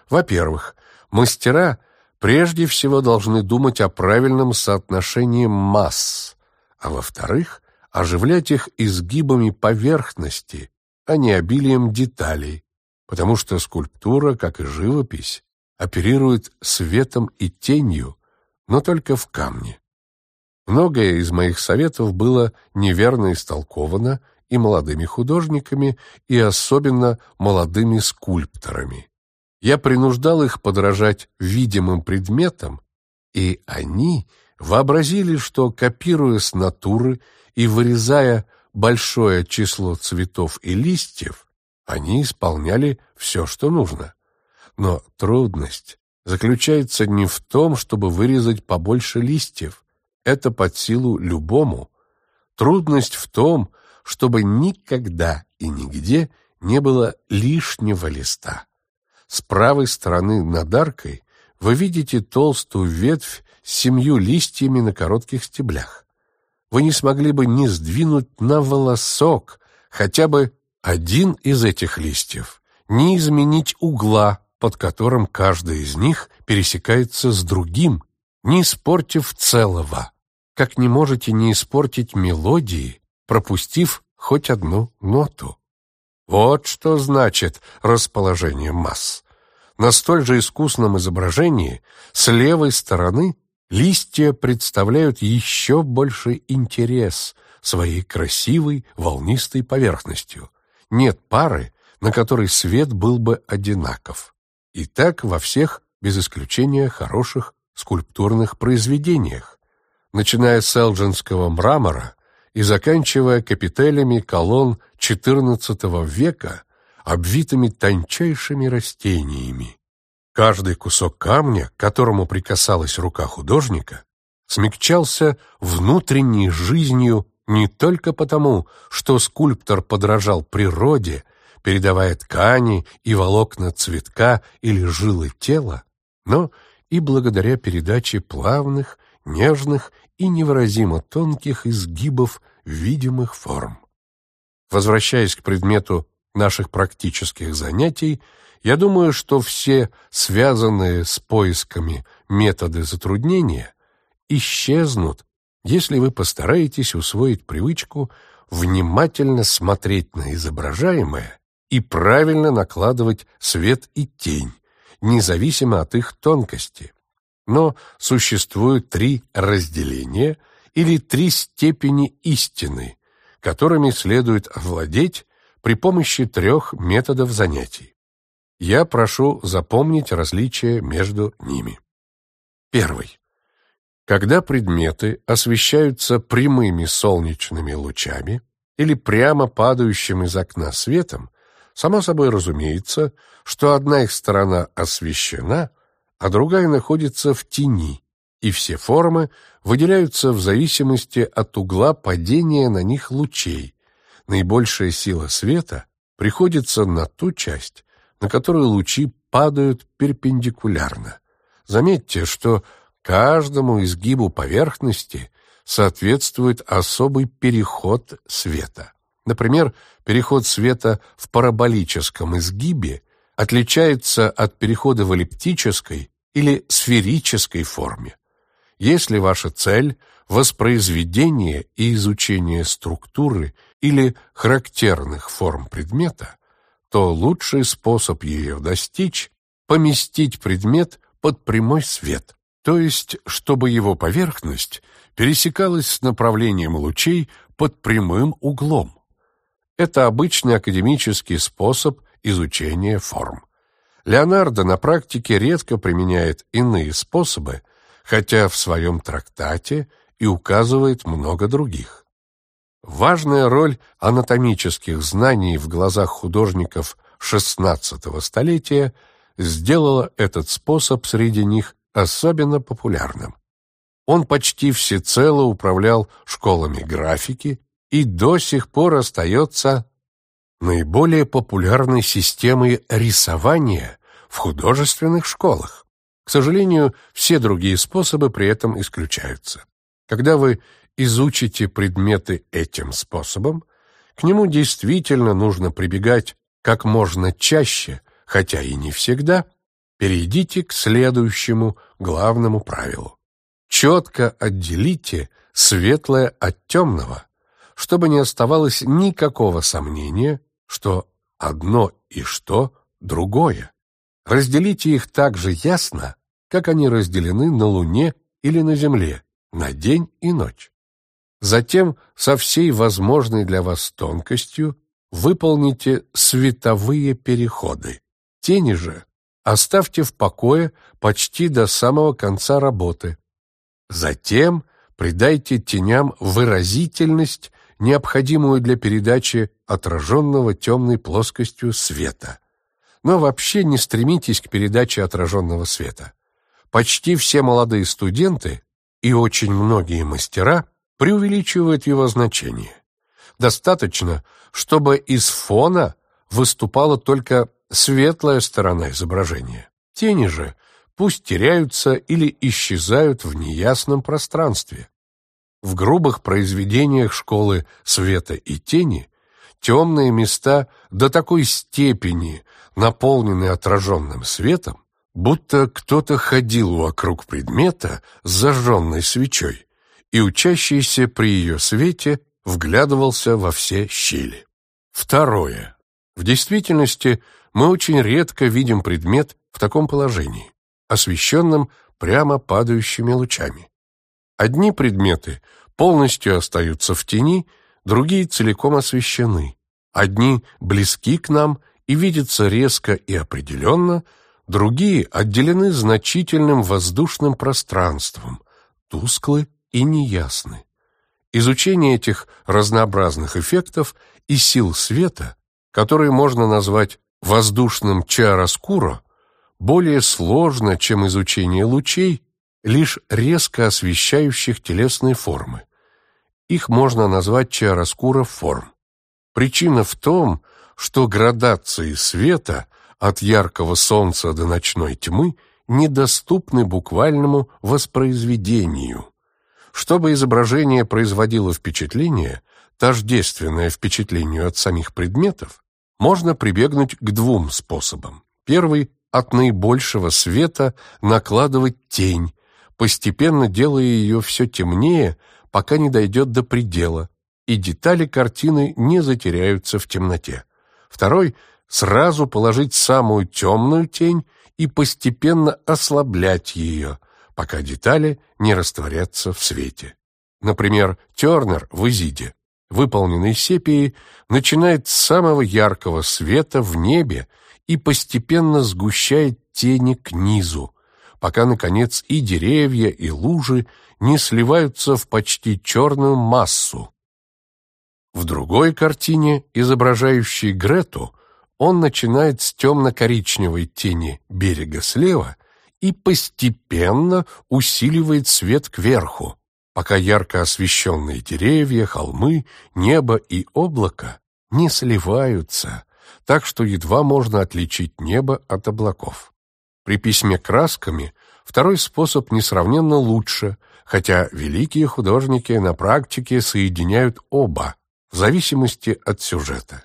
Во-первых, мастера прежде всего должны думать о правильном соотношении масс, а во-вторых, оживлять их изгибами поверхности, а не обилием деталей, потому что скульптура, как и живопись, оперирует светом и тенью, но только в камне. Многое из моих советов было неверно истолковано и молодыми художниками, и особенно молодыми скульпторами. Я принуждал их подражать видимым предметам, и они вообразили, что, копируя с натуры и вырезая большое число цветов и листьев, они исполняли все, что нужно. Но трудность заключается не в том, чтобы вырезать побольше листьев, это под силу любому. Трудность в том, чтобы никогда и нигде не было лишнего листа. С правой стороны над аркой вы видите толстую ветвь с семью листьями на коротких стеблях. Вы не смогли бы не сдвинуть на волосок хотя бы один из этих листьев, не изменить угла, под которым каждый из них пересекается с другим, не испортив целого как не можете не испортить мелодии, пропустив хоть одну ноту. Вот что значит расположение масс. На столь же искусном изображении с левой стороны листья представляют еще больший интерес своей красивой волнистой поверхностью. Нет пары, на которой свет был бы одинаков. И так во всех, без исключения, хороших скульптурных произведениях начиная с элджинского мрамора и заканчивая капителями колонн XIV века, обвитыми тончайшими растениями. Каждый кусок камня, к которому прикасалась рука художника, смягчался внутренней жизнью не только потому, что скульптор подражал природе, передавая ткани и волокна цветка или жилы тела, но и благодаря передаче плавных, нежных и невыразимо тонких изгибов видимых форм. Возвращаясь к предмету наших практических занятий, я думаю, что все связанные с поисками методы затруднения исчезнут, если вы постараетесь усвоить привычку внимательно смотреть на изображаемое и правильно накладывать свет и тень, независимо от их тонкости. Но существуют три разделения или три степени истины, которыми следует овладеть при помощи трех методов занятий. Я прошу запомнить различия между ними. Первый. Когда предметы освещаются прямыми солнечными лучами или прямо падающим из окна светом, само собой разумеется, что одна их сторона освещена, а другая находится в тени, и все формы выделяются в зависимости от угла падения на них лучей. Наибольшая сила света приходится на ту часть, на которую лучи падают перпендикулярно. Заметьте, что каждому изгибу поверхности соответствует особый переход света. Например, переход света в параболическом изгибе отличается от перехода в эллиптической или сферической форме. Если ваша цель – воспроизведение и изучение структуры или характерных форм предмета, то лучший способ ее достичь – поместить предмет под прямой свет, то есть чтобы его поверхность пересекалась с направлением лучей под прямым углом. Это обычный академический способ изучения форм. Леонардо на практике редко применяет иные способы, хотя в своем трактате и указывает много других. Важная роль анатомических знаний в глазах художников XVI столетия сделала этот способ среди них особенно популярным. Он почти всецело управлял школами графики и до сих пор остается наиболее популярной системой рисования в художественных школах. К сожалению, все другие способы при этом исключаются. Когда вы изучите предметы этим способом, к нему действительно нужно прибегать как можно чаще, хотя и не всегда, перейдите к следующему главному правилу. Четко отделите светлое от темного, чтобы не оставалось никакого сомнения, что одно и что другое. Разделите их так же ясно, как они разделены на Луне или на Земле, на день и ночь. Затем со всей возможной для вас тонкостью выполните световые переходы. Тени же оставьте в покое почти до самого конца работы. Затем придайте теням выразительность, необходимую для передачи отраженного темной плоскостью света. Но вообще не стремитесь к передаче отраженного света. Почти все молодые студенты и очень многие мастера преувеличивают его значение. Достаточно, чтобы из фона выступала только светлая сторона изображения. Тени же пусть теряются или исчезают в неясном пространстве. В грубых произведениях школы света и тени темные места до такой степени наполнены отраженным светом, будто кто-то ходил вокруг предмета с зажженной свечой, и учащийся при ее свете вглядывался во все щели. Второе. В действительности мы очень редко видим предмет в таком положении, освещенном прямо падающими лучами. Одни предметы полностью остаются в тени, другие целиком освещены. Одни близки к нам и видятся резко и определенно, другие отделены значительным воздушным пространством, тусклы и неясны. Изучение этих разнообразных эффектов и сил света, которые можно назвать воздушным чароскуро, более сложно, чем изучение лучей, лишь резко освещающих телесные формы. Их можно назвать чароскуро форм. Причина в том, что градации света от яркого солнца до ночной тьмы недоступны буквальному воспроизведению. Чтобы изображение производило впечатление, тождественное впечатлению от самих предметов, можно прибегнуть к двум способам. Первый – от наибольшего света накладывать тень, постепенно делая ее все темнее, пока не дойдет до предела, и детали картины не затеряются в темноте. Второй – сразу положить самую темную тень и постепенно ослаблять ее, пока детали не растворятся в свете. Например, Тернер в «Изиде», выполненный сепией, начинает с самого яркого света в небе и постепенно сгущает тени к низу, пока, наконец, и деревья, и лужи не сливаются в почти черную массу, в другой картине, изображающей Грету, он начинает с темно-коричневой тени берега слева и постепенно усиливает свет кверху, пока ярко освещенные деревья, холмы, небо и облако не сливаются, так что едва можно отличить небо от облаков. При письме красками второй способ несравненно лучше, хотя великие художники на практике соединяют оба в зависимости от сюжета.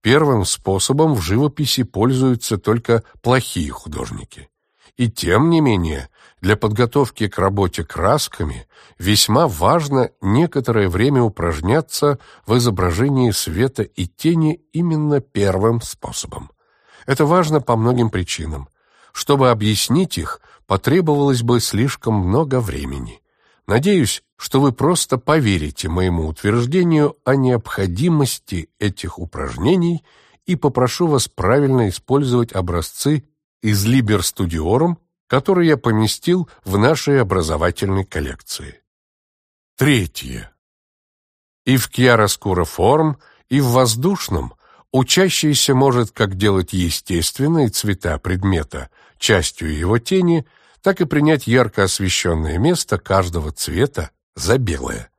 Первым способом в живописи пользуются только плохие художники. И тем не менее, для подготовки к работе красками весьма важно некоторое время упражняться в изображении света и тени именно первым способом. Это важно по многим причинам. Чтобы объяснить их, потребовалось бы слишком много времени. Надеюсь, что вы просто поверите моему утверждению о необходимости этих упражнений и попрошу вас правильно использовать образцы из Liber Studiorum, которые я поместил в нашей образовательной коллекции. Третье. И в chiaroscuro форм, и в воздушном учащийся может как делать естественные цвета предмета частью его тени, так и принять ярко освещенное место каждого цвета за белое.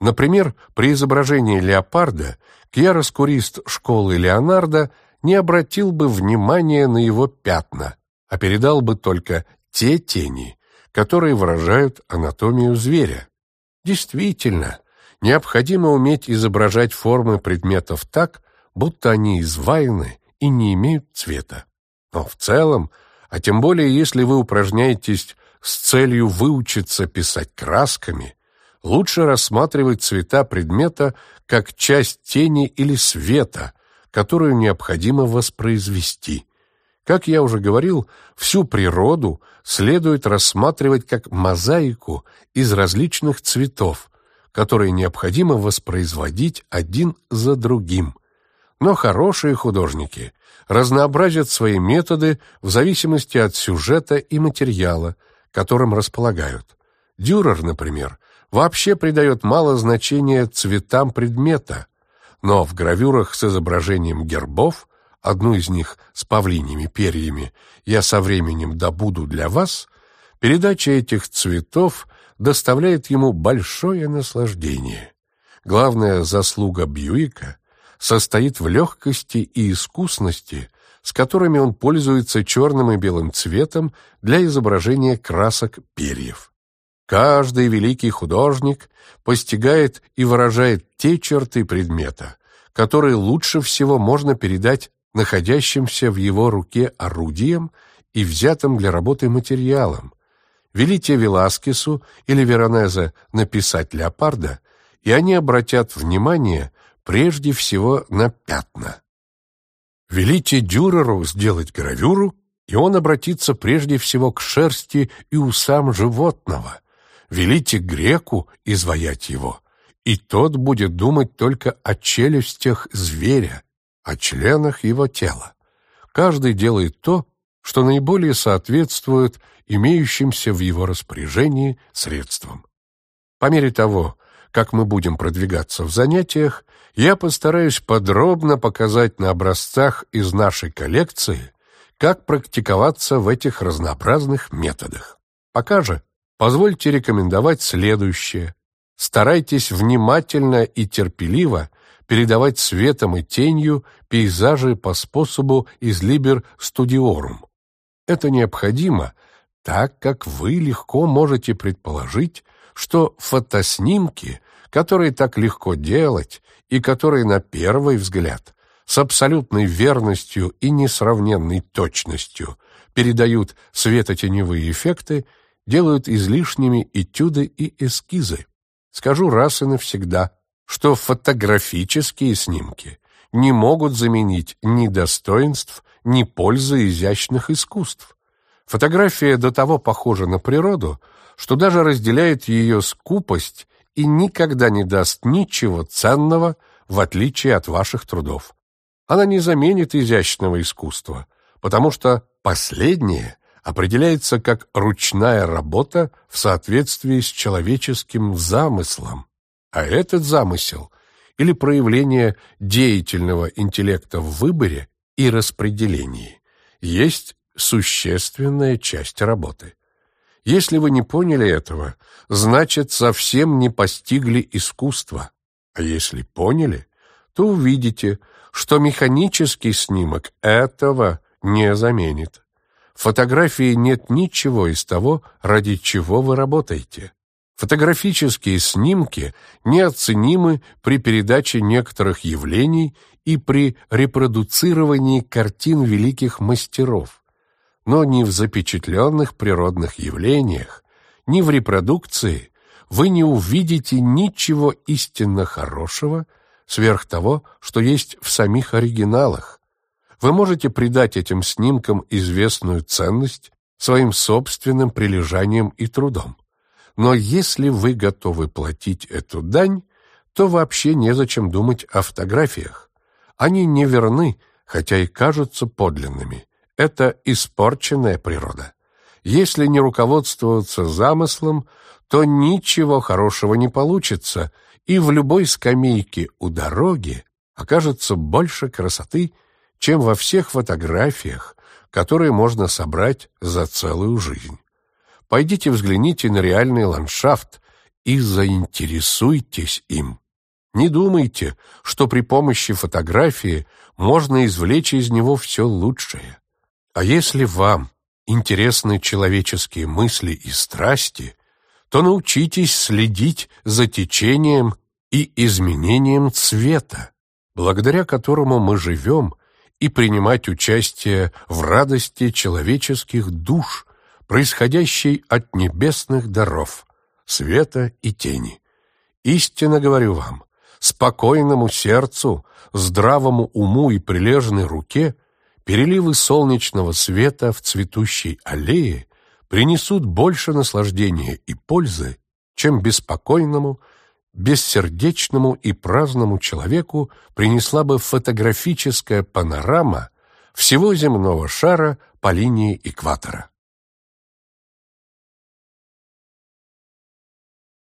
Например, при изображении леопарда кьяроскурист школы Леонардо не обратил бы внимания на его пятна, а передал бы только те тени, которые выражают анатомию зверя. Действительно, необходимо уметь изображать формы предметов так, будто они изваяны и не имеют цвета. Но в целом, а тем более если вы упражняетесь с целью выучиться писать красками, лучше рассматривать цвета предмета как часть тени или света, которую необходимо воспроизвести. Как я уже говорил, всю природу следует рассматривать как мозаику из различных цветов, которые необходимо воспроизводить один за другим. Но хорошие художники разнообразят свои методы в зависимости от сюжета и материала, которым располагают. Дюрер, например, вообще придает мало значения цветам предмета, но в гравюрах с изображением гербов одну из них с павлиньими перьями, я со временем добуду для вас, передача этих цветов доставляет ему большое наслаждение. Главная заслуга Бьюика состоит в легкости и искусности, с которыми он пользуется черным и белым цветом для изображения красок перьев. Каждый великий художник постигает и выражает те черты предмета, которые лучше всего можно передать находящимся в его руке орудием и взятым для работы материалом. Велите Веласкесу или Веронезе написать леопарда, и они обратят внимание прежде всего на пятна. Велите Дюреру сделать гравюру, и он обратится прежде всего к шерсти и усам животного. Велите греку изваять его, и тот будет думать только о челюстях зверя, о членах его тела. Каждый делает то, что наиболее соответствует имеющимся в его распоряжении средствам. По мере того, как мы будем продвигаться в занятиях, я постараюсь подробно показать на образцах из нашей коллекции, как практиковаться в этих разнообразных методах. Пока же позвольте рекомендовать следующее. Старайтесь внимательно и терпеливо передавать светом и тенью пейзажи по способу из Liber Studiorum. Это необходимо, так как вы легко можете предположить, что фотоснимки, которые так легко делать и которые на первый взгляд с абсолютной верностью и несравненной точностью передают светотеневые эффекты, делают излишними этюды и эскизы. Скажу раз и навсегда, что фотографические снимки не могут заменить ни достоинств, ни пользы изящных искусств. Фотография до того похожа на природу, что даже разделяет ее скупость и никогда не даст ничего ценного, в отличие от ваших трудов. Она не заменит изящного искусства, потому что последнее определяется как ручная работа в соответствии с человеческим замыслом. А этот замысел или проявление деятельного интеллекта в выборе и распределении есть существенная часть работы. Если вы не поняли этого, значит, совсем не постигли искусство. А если поняли, то увидите, что механический снимок этого не заменит. В фотографии нет ничего из того, ради чего вы работаете. Фотографические снимки неоценимы при передаче некоторых явлений и при репродуцировании картин великих мастеров, но ни в запечатленных природных явлениях, ни в репродукции вы не увидите ничего истинно хорошего сверх того, что есть в самих оригиналах. Вы можете придать этим снимкам известную ценность своим собственным прилежанием и трудом. Но если вы готовы платить эту дань, то вообще незачем думать о фотографиях. Они не верны, хотя и кажутся подлинными. Это испорченная природа. Если не руководствоваться замыслом, то ничего хорошего не получится, и в любой скамейке у дороги окажется больше красоты, чем во всех фотографиях, которые можно собрать за целую жизнь. Пойдите взгляните на реальный ландшафт и заинтересуйтесь им. Не думайте, что при помощи фотографии можно извлечь из него все лучшее. А если вам интересны человеческие мысли и страсти, то научитесь следить за течением и изменением цвета, благодаря которому мы живем, и принимать участие в радости человеческих душ, происходящей от небесных даров, света и тени. Истинно говорю вам, спокойному сердцу, здравому уму и прилежной руке переливы солнечного света в цветущей аллее принесут больше наслаждения и пользы, чем беспокойному, бессердечному и праздному человеку принесла бы фотографическая панорама всего земного шара по линии экватора.